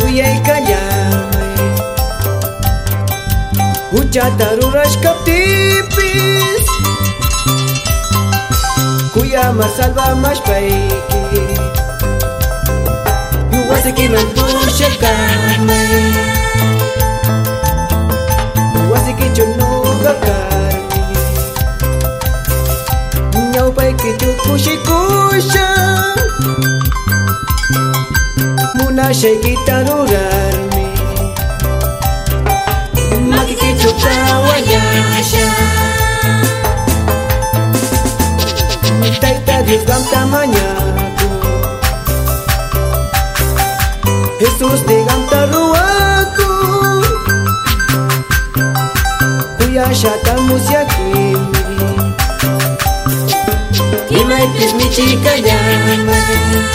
ಪಿಯೈ callame Cuchataru rashkaptipis Kuyamar salva mashpaiki Yuwasiki mantushakame nyau chunukakarmi Nyaupaiki chukushikushan Muna sheki tarurarmi Makiki chukawayasha Taita Dios gam tamanyaku Jesus di gam taruaku Kuya shata musya kimi Imay pis mi chika llama